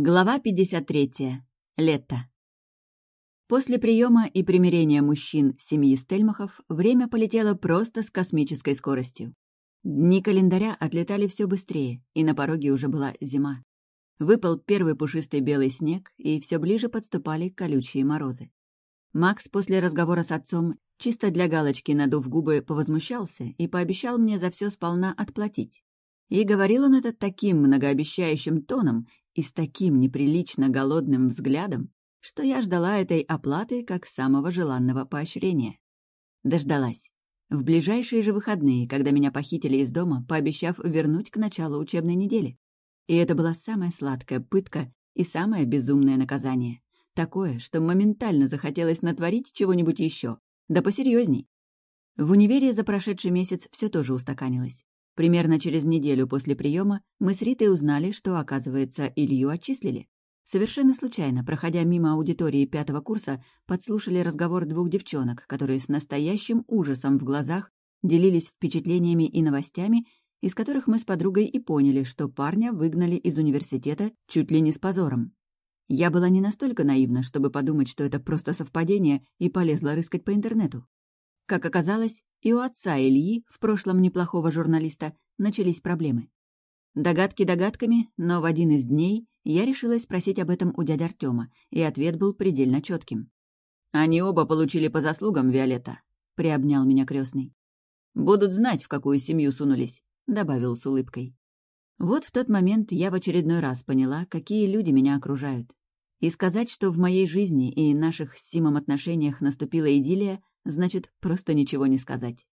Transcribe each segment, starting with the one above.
Глава 53. Лето. После приема и примирения мужчин семьи Стельмахов время полетело просто с космической скоростью. Дни календаря отлетали все быстрее, и на пороге уже была зима. Выпал первый пушистый белый снег, и все ближе подступали колючие морозы. Макс после разговора с отцом, чисто для галочки надув губы, повозмущался и пообещал мне за все сполна отплатить. И говорил он это таким многообещающим тоном и с таким неприлично голодным взглядом, что я ждала этой оплаты как самого желанного поощрения. Дождалась. В ближайшие же выходные, когда меня похитили из дома, пообещав вернуть к началу учебной недели. И это была самая сладкая пытка и самое безумное наказание. Такое, что моментально захотелось натворить чего-нибудь еще. Да посерьезней. В универе за прошедший месяц все тоже устаканилось. Примерно через неделю после приема мы с Ритой узнали, что, оказывается, Илью отчислили. Совершенно случайно, проходя мимо аудитории пятого курса, подслушали разговор двух девчонок, которые с настоящим ужасом в глазах делились впечатлениями и новостями, из которых мы с подругой и поняли, что парня выгнали из университета чуть ли не с позором. Я была не настолько наивна, чтобы подумать, что это просто совпадение, и полезла рыскать по интернету. Как оказалось, и у отца Ильи, в прошлом неплохого журналиста, начались проблемы. Догадки догадками, но в один из дней я решила спросить об этом у дяди Артема, и ответ был предельно четким. «Они оба получили по заслугам, Виолетта», — приобнял меня крестный. «Будут знать, в какую семью сунулись», — добавил с улыбкой. Вот в тот момент я в очередной раз поняла, какие люди меня окружают. И сказать, что в моей жизни и наших с Симом отношениях наступила идиллия, значит, просто ничего не сказать.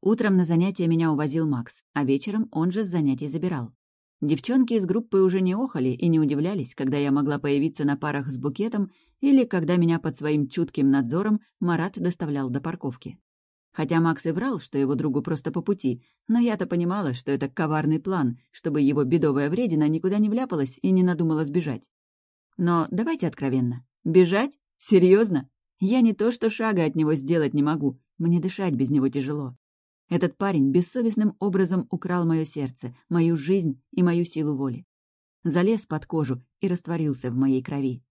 Утром на занятия меня увозил Макс, а вечером он же с занятий забирал. Девчонки из группы уже не охали и не удивлялись, когда я могла появиться на парах с букетом или когда меня под своим чутким надзором Марат доставлял до парковки. Хотя Макс и врал, что его другу просто по пути, но я-то понимала, что это коварный план, чтобы его бедовая вредина никуда не вляпалась и не надумала сбежать. Но давайте откровенно. Бежать? Серьезно? Я не то что шага от него сделать не могу, мне дышать без него тяжело. Этот парень бессовестным образом украл мое сердце, мою жизнь и мою силу воли. Залез под кожу и растворился в моей крови.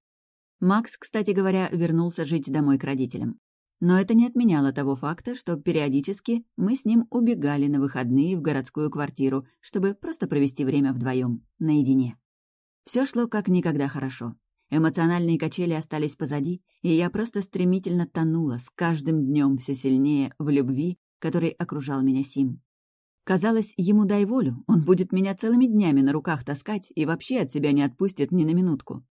Макс, кстати говоря, вернулся жить домой к родителям. Но это не отменяло того факта, что периодически мы с ним убегали на выходные в городскую квартиру, чтобы просто провести время вдвоем, наедине. Все шло как никогда хорошо. Эмоциональные качели остались позади, и я просто стремительно тонула с каждым днем все сильнее в любви, который окружал меня Сим. Казалось, ему дай волю, он будет меня целыми днями на руках таскать и вообще от себя не отпустит ни на минутку.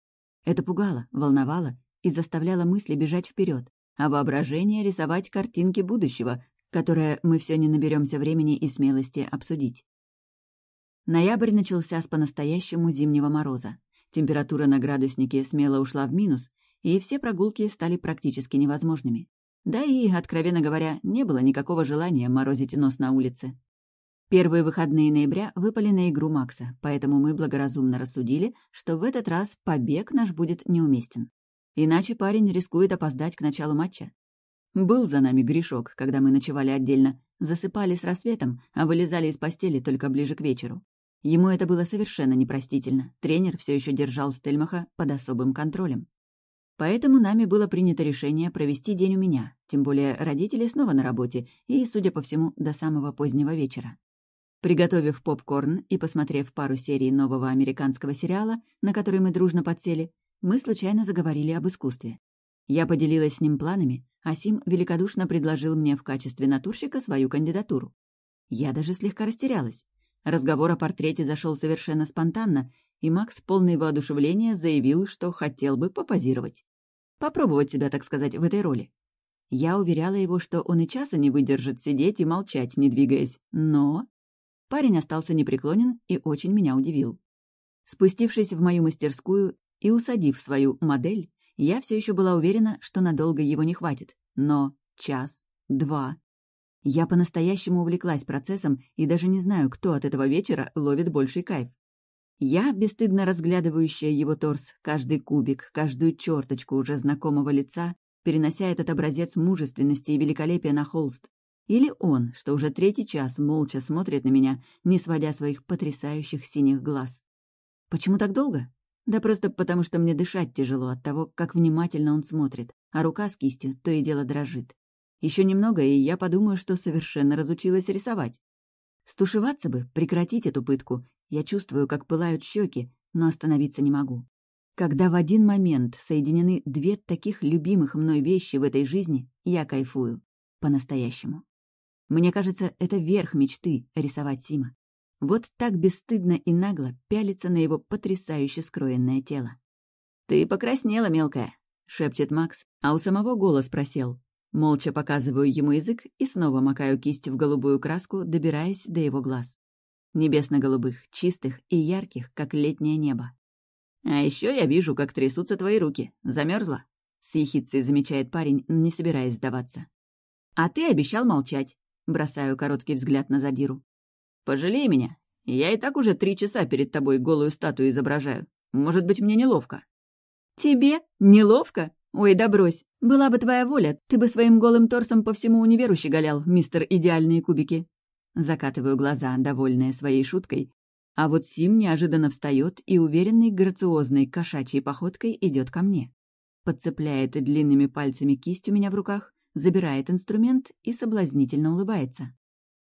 Это пугало, волновало и заставляло мысли бежать вперед, а воображение рисовать картинки будущего, которое мы все не наберемся времени и смелости обсудить. Ноябрь начался с по-настоящему зимнего мороза. Температура на градуснике смело ушла в минус, и все прогулки стали практически невозможными. Да и, откровенно говоря, не было никакого желания морозить нос на улице. Первые выходные ноября выпали на игру Макса, поэтому мы благоразумно рассудили, что в этот раз побег наш будет неуместен. Иначе парень рискует опоздать к началу матча. Был за нами грешок, когда мы ночевали отдельно, засыпали с рассветом, а вылезали из постели только ближе к вечеру. Ему это было совершенно непростительно. Тренер все еще держал Стельмаха под особым контролем. Поэтому нами было принято решение провести день у меня, тем более родители снова на работе и, судя по всему, до самого позднего вечера. Приготовив попкорн и посмотрев пару серий нового американского сериала, на который мы дружно подсели, мы случайно заговорили об искусстве. Я поделилась с ним планами, а Сим великодушно предложил мне в качестве натурщика свою кандидатуру. Я даже слегка растерялась. Разговор о портрете зашел совершенно спонтанно, и Макс, полный воодушевления, заявил, что хотел бы попозировать. Попробовать себя, так сказать, в этой роли. Я уверяла его, что он и часа не выдержит сидеть и молчать, не двигаясь, но... Парень остался непреклонен и очень меня удивил. Спустившись в мою мастерскую и усадив свою модель, я все еще была уверена, что надолго его не хватит. Но час, два, я по-настоящему увлеклась процессом и даже не знаю, кто от этого вечера ловит больший кайф. Я, бесстыдно разглядывающая его торс, каждый кубик, каждую черточку уже знакомого лица, перенося этот образец мужественности и великолепия на холст. Или он, что уже третий час молча смотрит на меня, не сводя своих потрясающих синих глаз. Почему так долго? Да просто потому, что мне дышать тяжело от того, как внимательно он смотрит, а рука с кистью то и дело дрожит. Еще немного, и я подумаю, что совершенно разучилась рисовать. Стушеваться бы, прекратить эту пытку. Я чувствую, как пылают щеки, но остановиться не могу. Когда в один момент соединены две таких любимых мной вещи в этой жизни, я кайфую. По-настоящему. Мне кажется, это верх мечты — рисовать Сима. Вот так бесстыдно и нагло пялится на его потрясающе скроенное тело. «Ты покраснела, мелкая», — шепчет Макс, а у самого голос просел. Молча показываю ему язык и снова макаю кисть в голубую краску, добираясь до его глаз. Небесно-голубых, чистых и ярких, как летнее небо. «А еще я вижу, как трясутся твои руки. Замерзла? с ехицей замечает парень, не собираясь сдаваться. «А ты обещал молчать», — бросаю короткий взгляд на задиру. «Пожалей меня. Я и так уже три часа перед тобой голую статую изображаю. Может быть, мне неловко». «Тебе? Неловко? Ой, да брось. Была бы твоя воля, ты бы своим голым торсом по всему универу щеголял, мистер Идеальные кубики». Закатываю глаза, довольная своей шуткой. А вот Сим неожиданно встает и уверенной, грациозной, кошачьей походкой идет ко мне. Подцепляет длинными пальцами кисть у меня в руках, забирает инструмент и соблазнительно улыбается.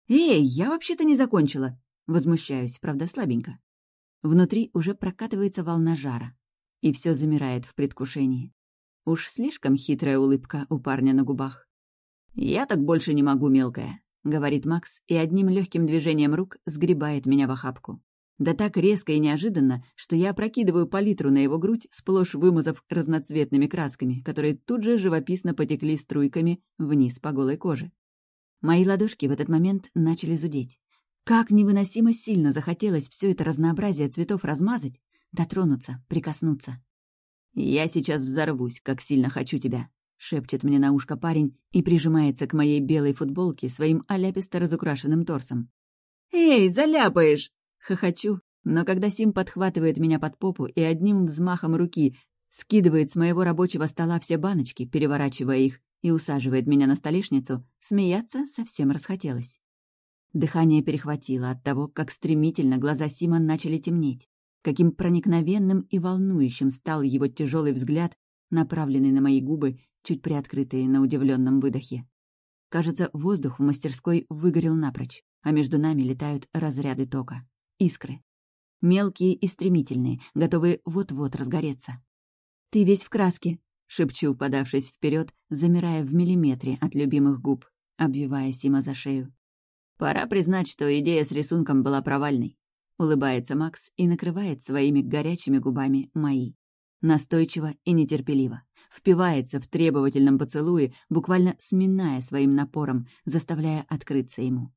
«Эй, я вообще-то не закончила!» Возмущаюсь, правда, слабенько. Внутри уже прокатывается волна жара, и все замирает в предвкушении. Уж слишком хитрая улыбка у парня на губах. «Я так больше не могу, мелкая», — говорит Макс, и одним легким движением рук сгребает меня в охапку. Да так резко и неожиданно, что я опрокидываю палитру на его грудь, сплошь вымазав разноцветными красками, которые тут же живописно потекли струйками вниз по голой коже. Мои ладошки в этот момент начали зудеть. Как невыносимо сильно захотелось все это разнообразие цветов размазать, дотронуться, прикоснуться. «Я сейчас взорвусь, как сильно хочу тебя», — шепчет мне на ушко парень и прижимается к моей белой футболке своим оляписто разукрашенным торсом. «Эй, заляпаешь!» — хохочу, но когда Сим подхватывает меня под попу и одним взмахом руки скидывает с моего рабочего стола все баночки, переворачивая их и усаживает меня на столешницу, смеяться совсем расхотелось. Дыхание перехватило от того, как стремительно глаза Сима начали темнеть, каким проникновенным и волнующим стал его тяжелый взгляд, направленный на мои губы, чуть приоткрытые на удивленном выдохе. Кажется, воздух в мастерской выгорел напрочь, а между нами летают разряды тока, искры. Мелкие и стремительные, готовые вот-вот разгореться. «Ты весь в краске», — шепчу, подавшись вперед, замирая в миллиметре от любимых губ, обвивая Сима за шею. «Пора признать, что идея с рисунком была провальной», — улыбается Макс и накрывает своими горячими губами мои. Настойчиво и нетерпеливо. Впивается в требовательном поцелуе, буквально сминая своим напором, заставляя открыться ему.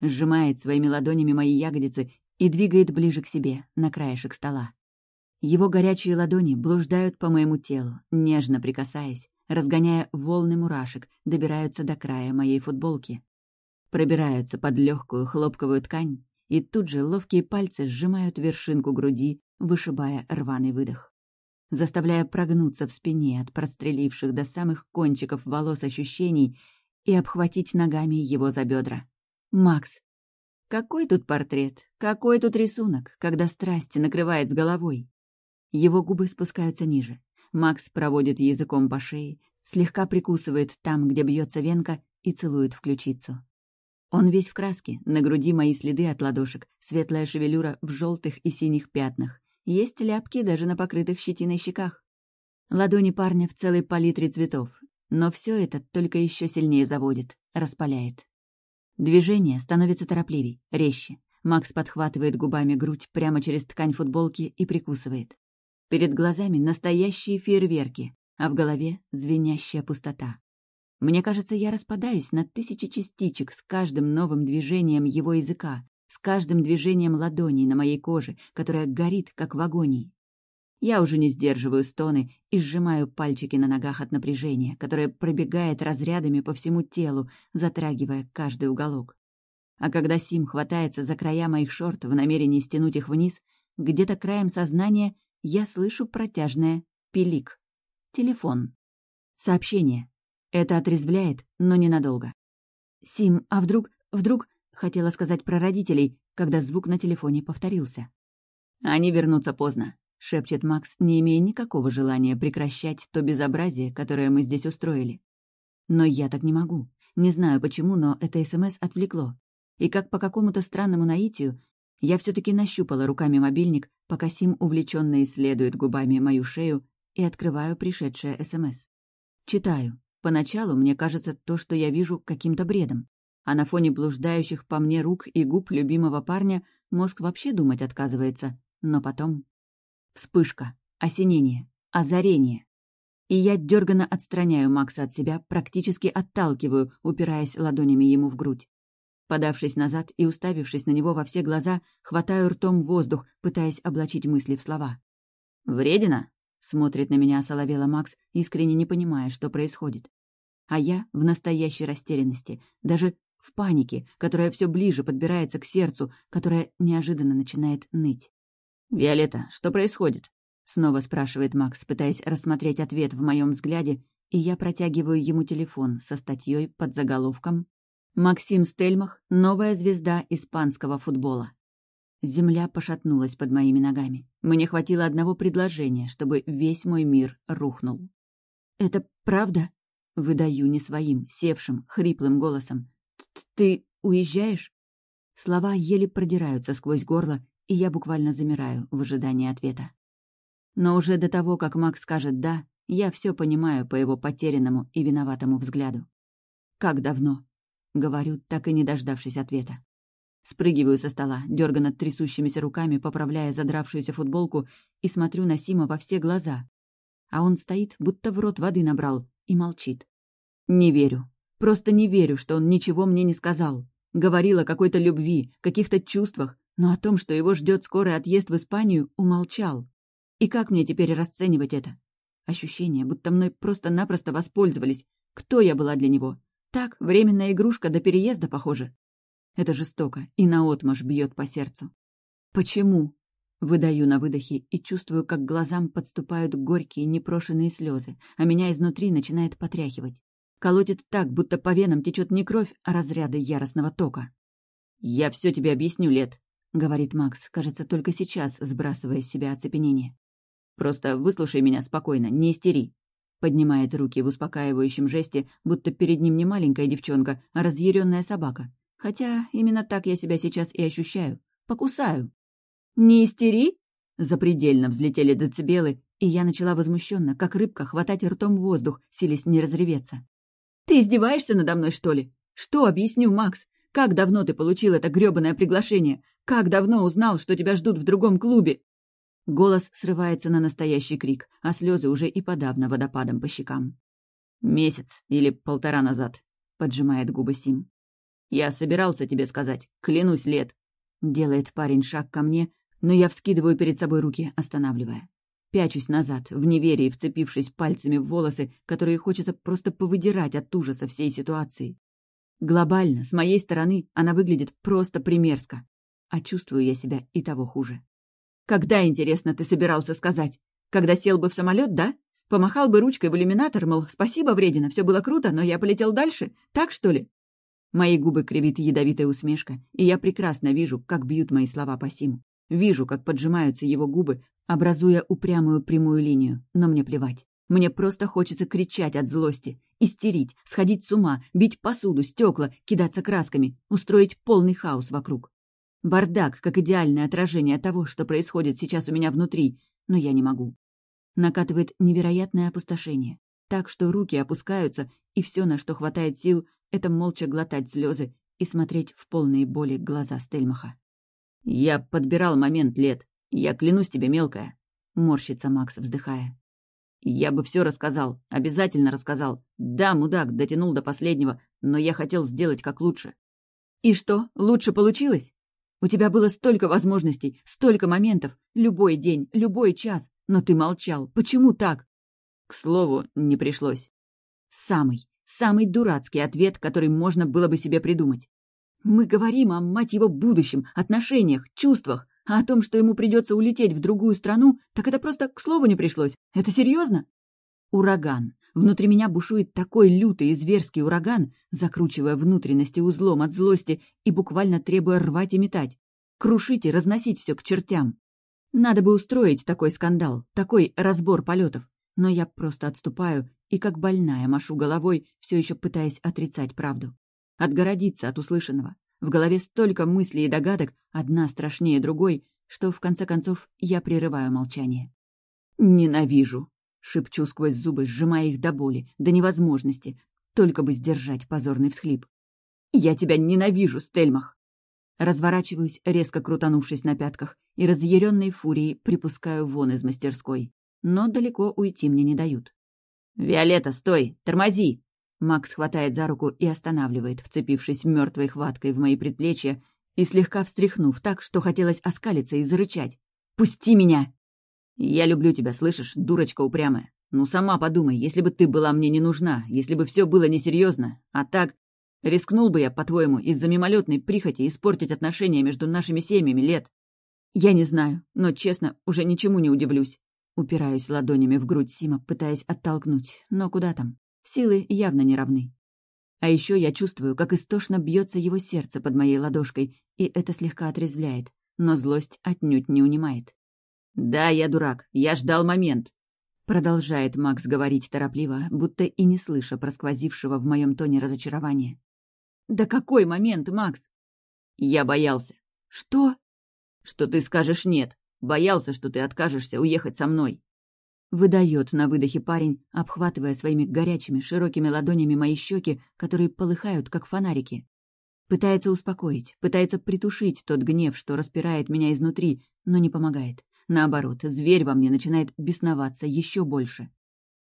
Сжимает своими ладонями мои ягодицы и двигает ближе к себе, на краешек стола. Его горячие ладони блуждают по моему телу, нежно прикасаясь, разгоняя волны мурашек, добираются до края моей футболки. Пробираются под легкую хлопковую ткань, и тут же ловкие пальцы сжимают вершинку груди, вышибая рваный выдох. Заставляя прогнуться в спине от простреливших до самых кончиков волос ощущений и обхватить ногами его за бедра. «Макс!» Какой тут портрет? Какой тут рисунок, когда страсть накрывает с головой? Его губы спускаются ниже. Макс проводит языком по шее, слегка прикусывает там, где бьется венка, и целует в ключицу. Он весь в краске, на груди мои следы от ладошек, светлая шевелюра в желтых и синих пятнах. Есть ляпки даже на покрытых щетиной щеках. Ладони парня в целой палитре цветов. Но все это только еще сильнее заводит, распаляет. Движение становится торопливей, резче. Макс подхватывает губами грудь прямо через ткань футболки и прикусывает. Перед глазами настоящие фейерверки, а в голове звенящая пустота. Мне кажется, я распадаюсь на тысячи частичек с каждым новым движением его языка, с каждым движением ладоней на моей коже, которая горит, как в агонии. Я уже не сдерживаю стоны и сжимаю пальчики на ногах от напряжения, которое пробегает разрядами по всему телу, затрагивая каждый уголок. А когда Сим хватается за края моих шорт в намерении стянуть их вниз, где-то краем сознания я слышу протяжное «пилик». Телефон. Сообщение. Это отрезвляет, но ненадолго. «Сим, а вдруг... вдруг...» — хотела сказать про родителей, когда звук на телефоне повторился. «Они вернутся поздно. шепчет Макс, не имея никакого желания прекращать то безобразие, которое мы здесь устроили. Но я так не могу. Не знаю почему, но это СМС отвлекло. И как по какому-то странному наитию, я все таки нащупала руками мобильник, пока Сим увлеченно исследует губами мою шею и открываю пришедшее СМС. Читаю. Поначалу мне кажется то, что я вижу, каким-то бредом. А на фоне блуждающих по мне рук и губ любимого парня мозг вообще думать отказывается. Но потом... Вспышка, осенение, озарение. И я дерганно отстраняю Макса от себя, практически отталкиваю, упираясь ладонями ему в грудь. Подавшись назад и уставившись на него во все глаза, хватаю ртом воздух, пытаясь облачить мысли в слова. «Вредина?» — смотрит на меня осоловела Макс, искренне не понимая, что происходит. А я в настоящей растерянности, даже в панике, которая все ближе подбирается к сердцу, которая неожиданно начинает ныть. «Виолетта, что происходит?» — снова спрашивает Макс, пытаясь рассмотреть ответ в моем взгляде, и я протягиваю ему телефон со статьей под заголовком Максим Стельмах — новая звезда испанского футбола. Земля пошатнулась под моими ногами. Мне хватило одного предложения, чтобы весь мой мир рухнул. «Это правда?» — выдаю не своим, севшим, хриплым голосом. «Ты уезжаешь?» Слова еле продираются сквозь горло, и я буквально замираю в ожидании ответа. Но уже до того, как Макс скажет «да», я все понимаю по его потерянному и виноватому взгляду. Как давно? Говорю, так и не дождавшись ответа. Спрыгиваю со стола, дерганно трясущимися руками, поправляя задравшуюся футболку, и смотрю на Сима во все глаза. А он стоит, будто в рот воды набрал, и молчит. Не верю. Просто не верю, что он ничего мне не сказал. Говорил о какой-то любви, каких-то чувствах, но о том, что его ждет скорый отъезд в Испанию, умолчал. И как мне теперь расценивать это? Ощущение, будто мной просто-напросто воспользовались. Кто я была для него? Так, временная игрушка до переезда, похоже. Это жестоко и наотмашь бьет по сердцу. Почему? Выдаю на выдохе и чувствую, как глазам подступают горькие, непрошенные слезы, а меня изнутри начинает потряхивать. Колотит так, будто по венам течет не кровь, а разряды яростного тока. «Я все тебе объясню, Лет», — говорит Макс, кажется, только сейчас сбрасывая с себя оцепенение. «Просто выслушай меня спокойно, не истери. Поднимает руки в успокаивающем жесте, будто перед ним не маленькая девчонка, а разъяренная собака. Хотя именно так я себя сейчас и ощущаю. Покусаю. «Не истери?» Запредельно взлетели децибелы, и я начала возмущенно, как рыбка, хватать ртом воздух, силясь не разреветься. «Ты издеваешься надо мной, что ли? Что объясню, Макс? Как давно ты получил это грёбаное приглашение? Как давно узнал, что тебя ждут в другом клубе? Голос срывается на настоящий крик, а слезы уже и подавно водопадом по щекам. «Месяц или полтора назад», — поджимает губы Сим. «Я собирался тебе сказать, клянусь лет». Делает парень шаг ко мне, но я вскидываю перед собой руки, останавливая. Пячусь назад, в неверии, вцепившись пальцами в волосы, которые хочется просто повыдирать от ужаса всей ситуации. Глобально, с моей стороны, она выглядит просто примерзко. А чувствую я себя и того хуже. Когда, интересно, ты собирался сказать? Когда сел бы в самолет, да? Помахал бы ручкой в иллюминатор, мол, спасибо, вредина, все было круто, но я полетел дальше? Так, что ли? Мои губы кривит ядовитая усмешка, и я прекрасно вижу, как бьют мои слова по Симу. Вижу, как поджимаются его губы, образуя упрямую прямую линию, но мне плевать. Мне просто хочется кричать от злости, истерить, сходить с ума, бить посуду, стекла, кидаться красками, устроить полный хаос вокруг. Бардак, как идеальное отражение того, что происходит сейчас у меня внутри, но я не могу. Накатывает невероятное опустошение, так что руки опускаются, и все, на что хватает сил, это молча глотать слезы и смотреть в полные боли глаза Стельмаха. «Я подбирал момент лет. Я клянусь тебе, мелкая», — морщится Макс, вздыхая. «Я бы все рассказал, обязательно рассказал. Да, мудак, дотянул до последнего, но я хотел сделать как лучше». «И что, лучше получилось?» У тебя было столько возможностей, столько моментов, любой день, любой час, но ты молчал. Почему так? К слову, не пришлось. Самый, самый дурацкий ответ, который можно было бы себе придумать. Мы говорим о, мать его, будущем, отношениях, чувствах, а о том, что ему придется улететь в другую страну, так это просто к слову не пришлось. Это серьезно? Ураган. Внутри меня бушует такой лютый и зверский ураган, закручивая внутренности узлом от злости и буквально требуя рвать и метать. Крушить и разносить все к чертям. Надо бы устроить такой скандал, такой разбор полетов. Но я просто отступаю и как больная машу головой, все еще пытаясь отрицать правду. Отгородиться от услышанного. В голове столько мыслей и догадок, одна страшнее другой, что в конце концов я прерываю молчание. «Ненавижу!» — шепчу сквозь зубы, сжимая их до боли, до невозможности, только бы сдержать позорный всхлип. «Я тебя ненавижу, Стельмах!» Разворачиваюсь, резко крутанувшись на пятках, и разъяренной фурией припускаю вон из мастерской. Но далеко уйти мне не дают. «Виолетта, стой! Тормози!» Макс хватает за руку и останавливает, вцепившись мертвой хваткой в мои предплечья и слегка встряхнув так, что хотелось оскалиться и зарычать. «Пусти меня!» «Я люблю тебя, слышишь, дурочка упрямая. Ну сама подумай, если бы ты была мне не нужна, если бы все было несерьезно, а так Рискнул бы я, по-твоему, из-за мимолетной прихоти испортить отношения между нашими семьями лет? Я не знаю, но, честно, уже ничему не удивлюсь. Упираюсь ладонями в грудь Сима, пытаясь оттолкнуть, но куда там? Силы явно не равны. А еще я чувствую, как истошно бьется его сердце под моей ладошкой, и это слегка отрезвляет, но злость отнюдь не унимает. «Да, я дурак, я ждал момент», — продолжает Макс говорить торопливо, будто и не слыша просквозившего в моем тоне разочарования. «Да какой момент, Макс?» «Я боялся». «Что?» «Что ты скажешь «нет». Боялся, что ты откажешься уехать со мной». Выдает на выдохе парень, обхватывая своими горячими, широкими ладонями мои щеки, которые полыхают, как фонарики. Пытается успокоить, пытается притушить тот гнев, что распирает меня изнутри, но не помогает. Наоборот, зверь во мне начинает бесноваться еще больше.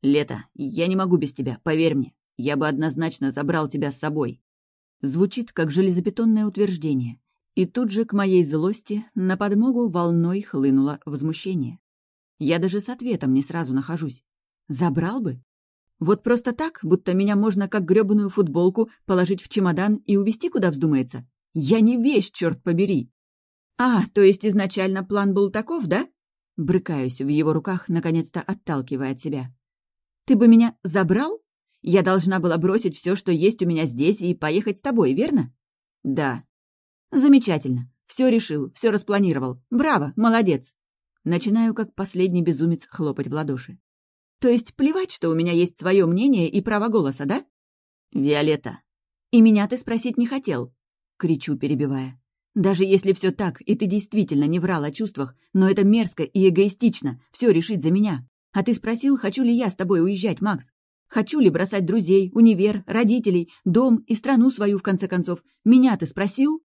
«Лето, я не могу без тебя, поверь мне. Я бы однозначно забрал тебя с собой. Звучит как железобетонное утверждение. И тут же к моей злости на подмогу волной хлынуло возмущение. Я даже с ответом не сразу нахожусь. Забрал бы? Вот просто так, будто меня можно как грёбаную футболку положить в чемодан и увезти куда вздумается. Я не вещь, черт побери. А, то есть изначально план был таков, да? Брыкаюсь в его руках, наконец-то отталкивая от себя. Ты бы меня забрал? Я должна была бросить все, что есть у меня здесь, и поехать с тобой, верно? Да. Замечательно. Все решил, все распланировал. Браво, молодец. Начинаю, как последний безумец, хлопать в ладоши. То есть плевать, что у меня есть свое мнение и право голоса, да? Виолетта. И меня ты спросить не хотел. Кричу, перебивая. Даже если все так, и ты действительно не врал о чувствах, но это мерзко и эгоистично, все решить за меня. А ты спросил, хочу ли я с тобой уезжать, Макс? Хочу ли бросать друзей, универ, родителей, дом и страну свою, в конце концов? Меня ты спросил?»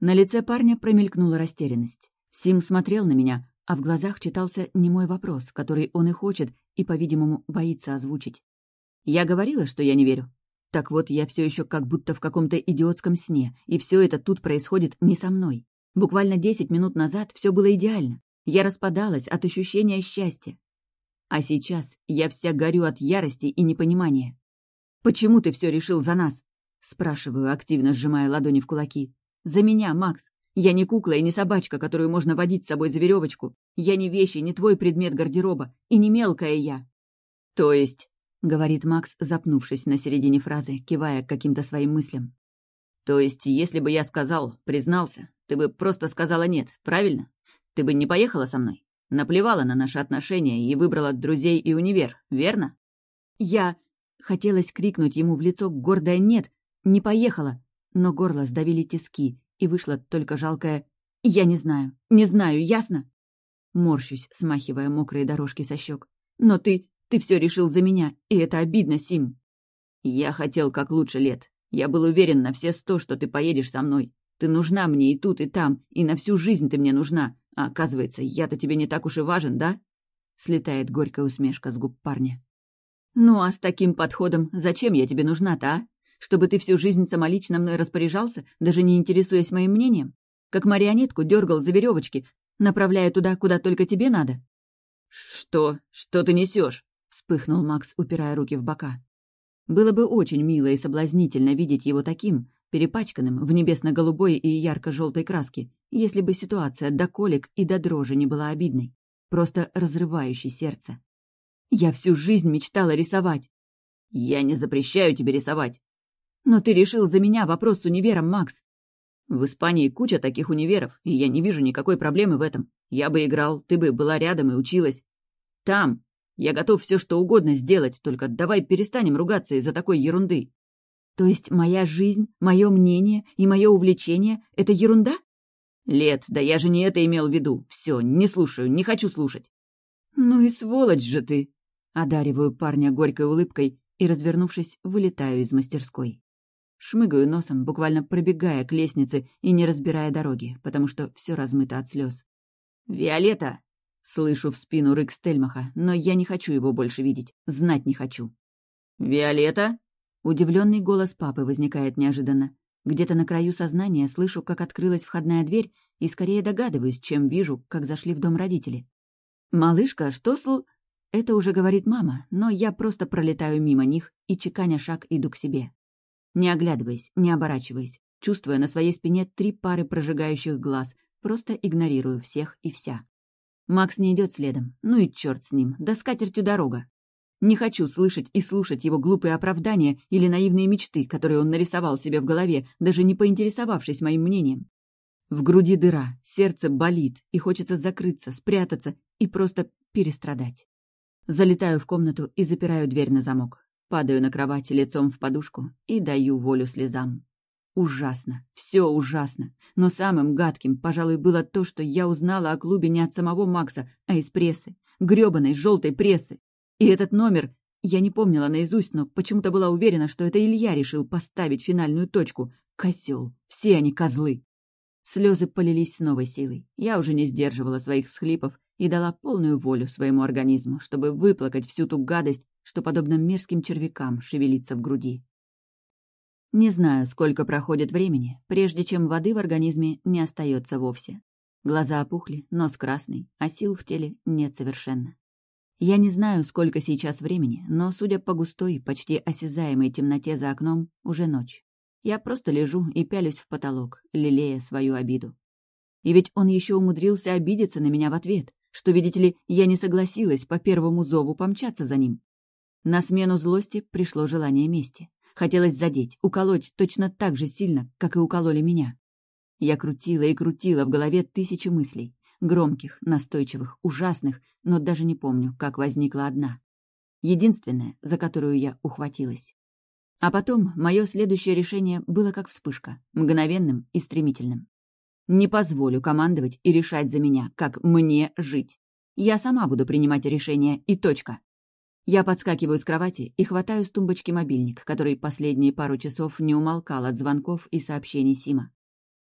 На лице парня промелькнула растерянность. Сим смотрел на меня, а в глазах читался немой вопрос, который он и хочет, и, по-видимому, боится озвучить. «Я говорила, что я не верю?» Так вот, я все еще как будто в каком-то идиотском сне, и все это тут происходит не со мной. Буквально десять минут назад все было идеально. Я распадалась от ощущения счастья. А сейчас я вся горю от ярости и непонимания. «Почему ты все решил за нас?» Спрашиваю, активно сжимая ладони в кулаки. «За меня, Макс. Я не кукла и не собачка, которую можно водить с собой за веревочку. Я не вещи, не твой предмет гардероба. И не мелкая я». «То есть...» — говорит Макс, запнувшись на середине фразы, кивая к каким-то своим мыслям. «То есть, если бы я сказал, признался, ты бы просто сказала «нет», правильно? Ты бы не поехала со мной?» Наплевала на наши отношения и выбрала друзей и универ, верно? Я... Хотелось крикнуть ему в лицо гордое «нет», не поехала, но горло сдавили тиски, и вышло только жалкое «я не знаю, не знаю, ясно?» Морщусь, смахивая мокрые дорожки со щек. «Но ты... ты все решил за меня, и это обидно, Сим!» «Я хотел как лучше, Лет. Я был уверен на все сто, что ты поедешь со мной. Ты нужна мне и тут, и там, и на всю жизнь ты мне нужна. А оказывается, я-то тебе не так уж и важен, да?» Слетает горькая усмешка с губ парня. «Ну а с таким подходом зачем я тебе нужна-то, а? Чтобы ты всю жизнь самолично мной распоряжался, даже не интересуясь моим мнением? Как марионетку дергал за веревочки, направляя туда, куда только тебе надо?» «Что? Что ты несешь? вспыхнул Макс, упирая руки в бока. Было бы очень мило и соблазнительно видеть его таким, перепачканным в небесно-голубой и ярко-желтой краске, если бы ситуация до колик и до дрожи не была обидной, просто разрывающей сердце. Я всю жизнь мечтала рисовать. Я не запрещаю тебе рисовать. Но ты решил за меня вопрос с универом, Макс. В Испании куча таких универов, и я не вижу никакой проблемы в этом. Я бы играл, ты бы была рядом и училась. Там. Я готов все что угодно сделать, только давай перестанем ругаться из-за такой ерунды. То есть моя жизнь, мое мнение и мое увлечение — это ерунда? Лет, да я же не это имел в виду. Все, не слушаю, не хочу слушать. Ну и сволочь же ты! Одариваю парня горькой улыбкой и, развернувшись, вылетаю из мастерской. Шмыгаю носом, буквально пробегая к лестнице и не разбирая дороги, потому что все размыто от слез. «Виолетта!» Слышу в спину рык Стельмаха, но я не хочу его больше видеть, знать не хочу. «Виолетта?» Удивленный голос папы возникает неожиданно. Где-то на краю сознания слышу, как открылась входная дверь, и скорее догадываюсь, чем вижу, как зашли в дом родители. «Малышка, что сл...» Это уже говорит мама, но я просто пролетаю мимо них и, чеканя шаг, иду к себе. Не оглядываясь, не оборачиваясь, чувствуя на своей спине три пары прожигающих глаз, просто игнорирую всех и вся. Макс не идет следом, ну и черт с ним, да скатертью дорога. Не хочу слышать и слушать его глупые оправдания или наивные мечты, которые он нарисовал себе в голове, даже не поинтересовавшись моим мнением. В груди дыра, сердце болит, и хочется закрыться, спрятаться и просто перестрадать. Залетаю в комнату и запираю дверь на замок. Падаю на кровать лицом в подушку и даю волю слезам. Ужасно, все ужасно. Но самым гадким, пожалуй, было то, что я узнала о клубе не от самого Макса, а из прессы. грёбаной желтой прессы. И этот номер я не помнила наизусть, но почему-то была уверена, что это Илья решил поставить финальную точку. Козел. Все они козлы. Слезы полились с новой силой. Я уже не сдерживала своих всхлипов и дала полную волю своему организму, чтобы выплакать всю ту гадость, что, подобно мерзким червякам, шевелится в груди. Не знаю, сколько проходит времени, прежде чем воды в организме не остается вовсе. Глаза опухли, нос красный, а сил в теле нет совершенно. Я не знаю, сколько сейчас времени, но, судя по густой, почти осязаемой темноте за окном, уже ночь. Я просто лежу и пялюсь в потолок, лелея свою обиду. И ведь он еще умудрился обидеться на меня в ответ, что, видите ли, я не согласилась по первому зову помчаться за ним. На смену злости пришло желание мести. Хотелось задеть, уколоть точно так же сильно, как и укололи меня. Я крутила и крутила в голове тысячи мыслей. Громких, настойчивых, ужасных, но даже не помню, как возникла одна. Единственная, за которую я ухватилась. А потом мое следующее решение было как вспышка, мгновенным и стремительным. Не позволю командовать и решать за меня, как мне жить. Я сама буду принимать решения, и точка. Я подскакиваю с кровати и хватаю с тумбочки мобильник, который последние пару часов не умолкал от звонков и сообщений Сима.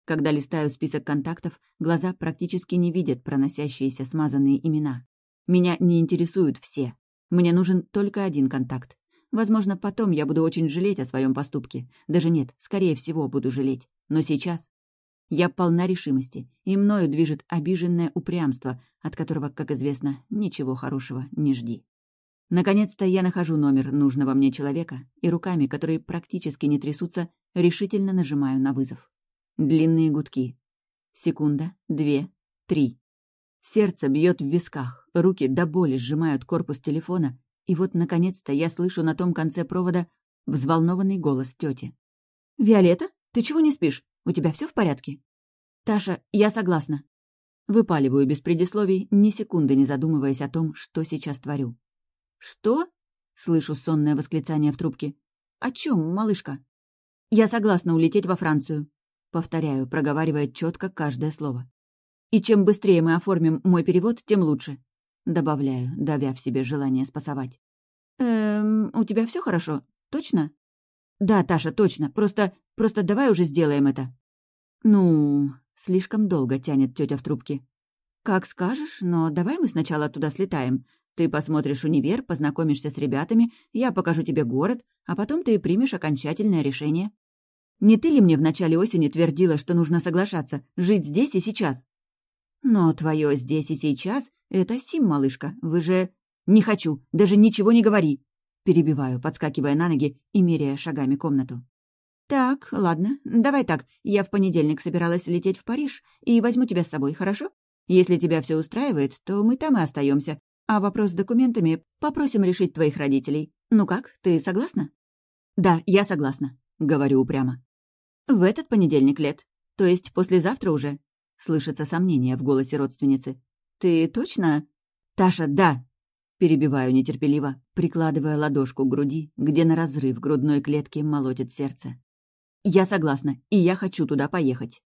Когда листаю список контактов, глаза практически не видят проносящиеся смазанные имена. Меня не интересуют все. Мне нужен только один контакт. Возможно, потом я буду очень жалеть о своем поступке. Даже нет, скорее всего, буду жалеть. Но сейчас я полна решимости, и мною движет обиженное упрямство, от которого, как известно, ничего хорошего не жди. Наконец-то я нахожу номер нужного мне человека и руками, которые практически не трясутся, решительно нажимаю на вызов. Длинные гудки. Секунда, две, три. Сердце бьет в висках, руки до боли сжимают корпус телефона, и вот, наконец-то, я слышу на том конце провода взволнованный голос тети. «Виолетта, ты чего не спишь? У тебя все в порядке?» «Таша, я согласна». Выпаливаю без предисловий, ни секунды не задумываясь о том, что сейчас творю. «Что?» — слышу сонное восклицание в трубке. «О чем, малышка?» «Я согласна улететь во Францию», — повторяю, проговаривая четко каждое слово. «И чем быстрее мы оформим мой перевод, тем лучше», — добавляю, давя в себе желание спасовать. «Эм, у тебя все хорошо? Точно?» «Да, Таша, точно. Просто, просто давай уже сделаем это». «Ну...» — слишком долго тянет тетя в трубке. «Как скажешь, но давай мы сначала туда слетаем. Ты посмотришь универ, познакомишься с ребятами, я покажу тебе город, а потом ты примешь окончательное решение. Не ты ли мне в начале осени твердила, что нужно соглашаться, жить здесь и сейчас? Но твое здесь и сейчас — это Сим, малышка, вы же... Не хочу, даже ничего не говори. Перебиваю, подскакивая на ноги и меряя шагами комнату. «Так, ладно, давай так. Я в понедельник собиралась лететь в Париж и возьму тебя с собой, хорошо? Если тебя все устраивает, то мы там и остаемся, а вопрос с документами попросим решить твоих родителей. Ну как, ты согласна?» «Да, я согласна», — говорю упрямо. «В этот понедельник лет. То есть послезавтра уже?» — слышится сомнение в голосе родственницы. Ты точно?» «Таша, да!» Перебиваю нетерпеливо, прикладывая ладошку к груди, где на разрыв грудной клетки молотит сердце. «Я согласна, и я хочу туда поехать».